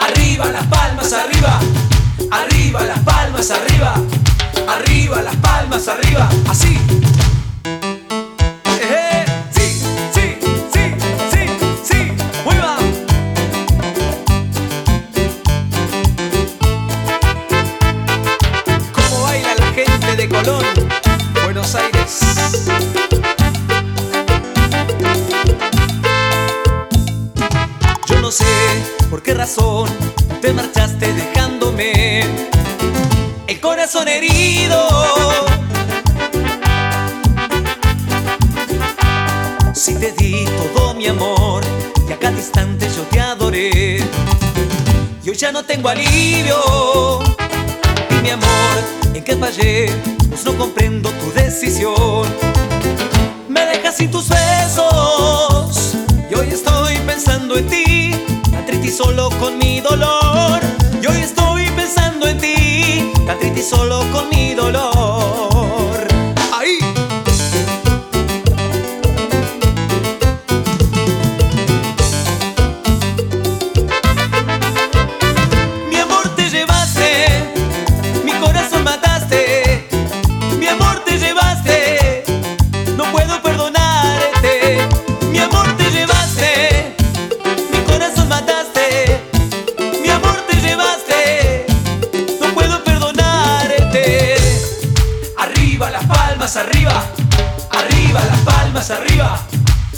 Arriba las palmas, arriba. Arriba las palmas, arriba. Arriba las palmas, arriba. Así. Qué razón te marchaste dejándome el corazón herido. Si te di todo mi amor y a cada instante yo te adoré, y hoy ya no tengo alivio. Y mi amor, ¿en qué fallé? Pues no comprendo tu decisión. Me dejas sin tus besos solo con mi dolor. Arriba. Arriba las palmas, arriba.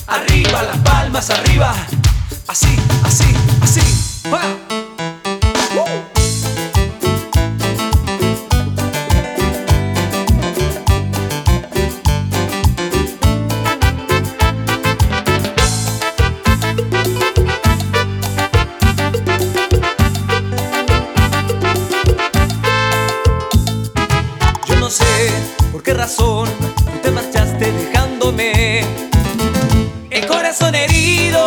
Arriba las palmas, arriba. Así, así, así. Qué razón corazón herido.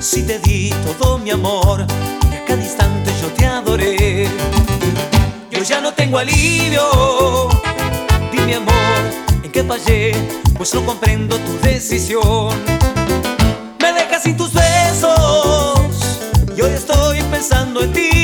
Si te di todo mi amor y a cada instante yo te adoré, yo ya no tengo alivio. Dime amor, ¿en qué fallé? Pues no comprendo tu decisión. Me dejas sin tus besos y hoy estoy pensando en ti,